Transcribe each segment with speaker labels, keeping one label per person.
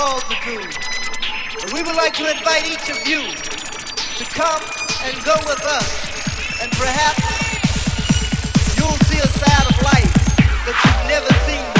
Speaker 1: multitude. But we would like to invite each of you to come and go with us, and perhaps you'll see a side of life that you've never seen before.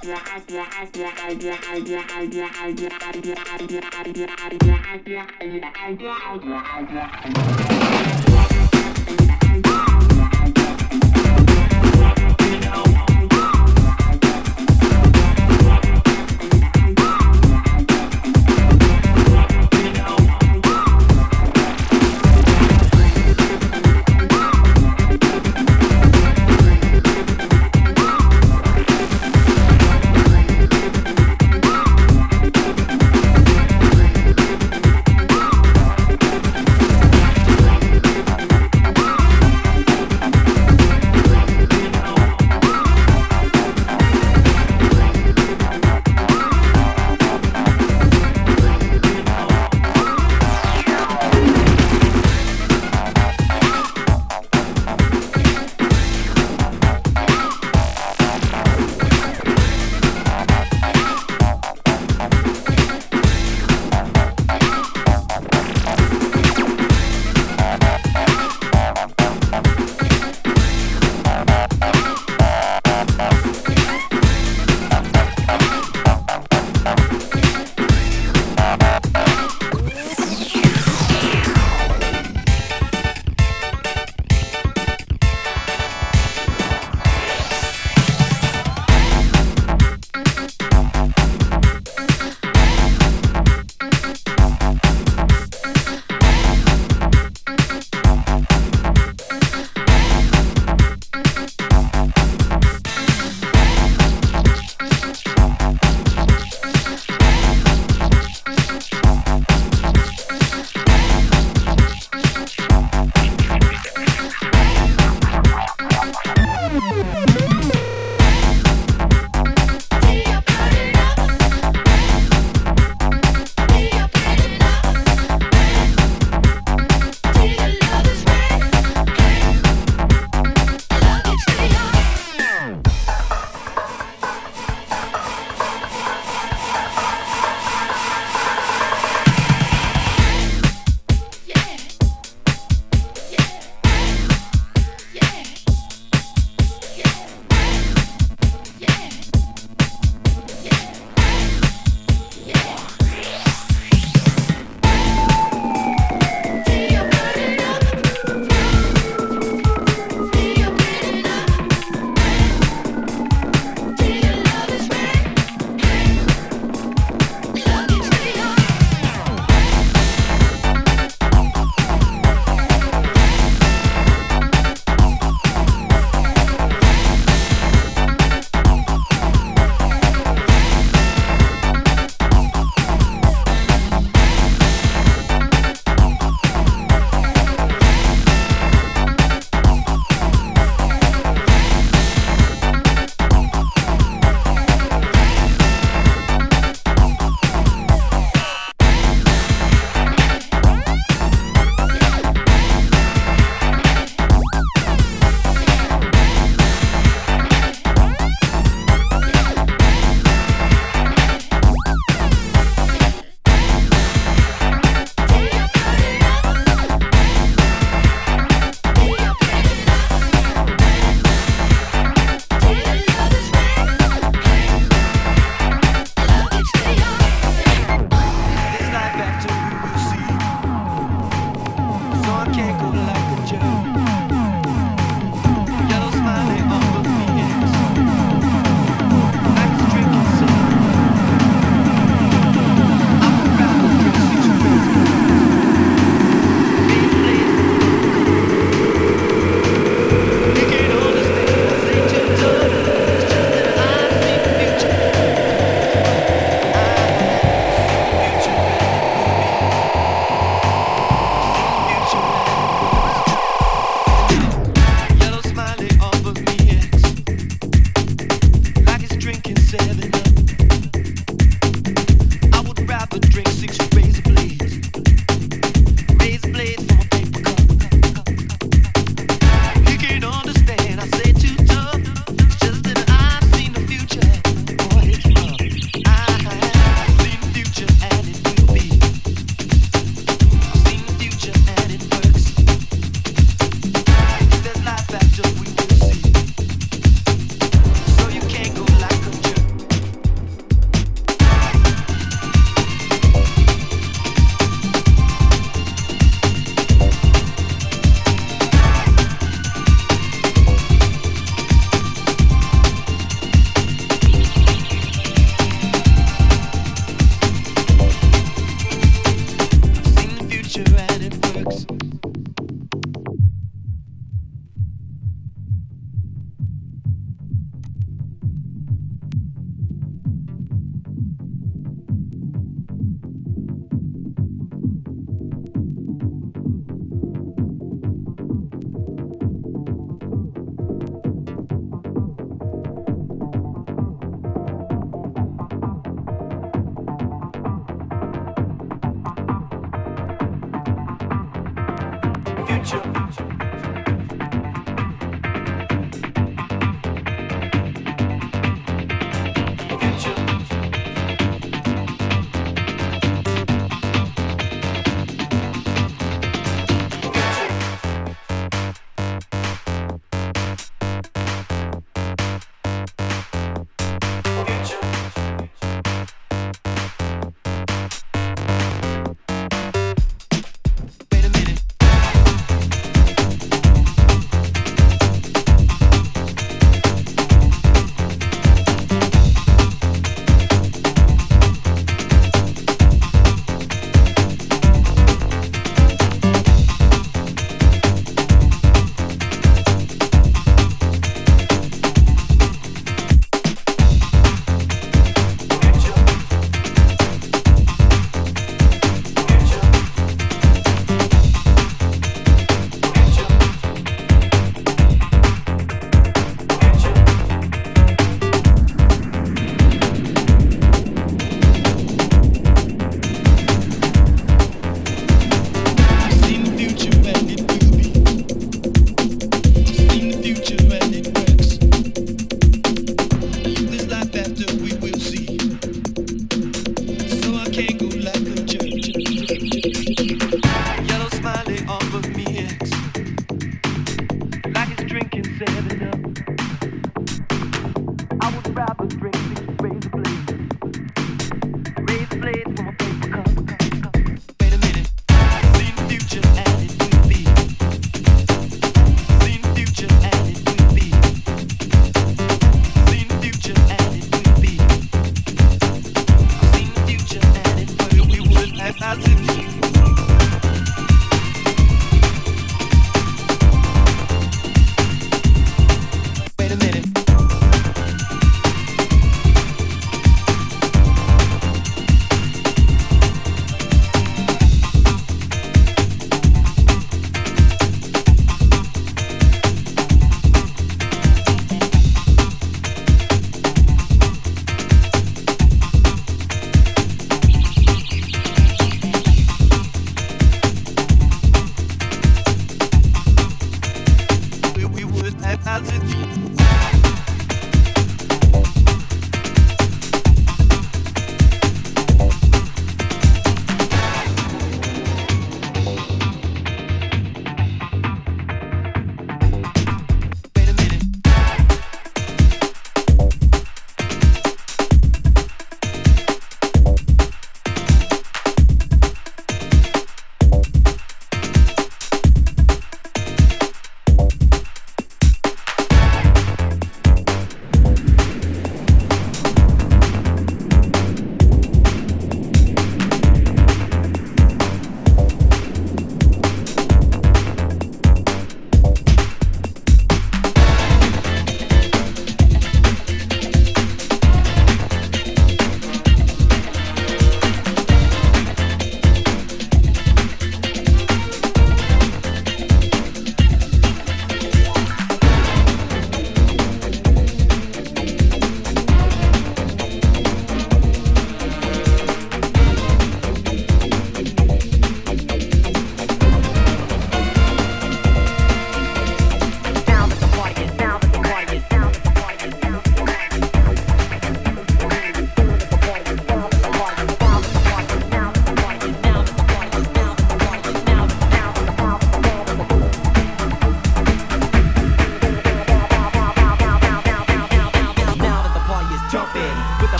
Speaker 1: I'm gonna go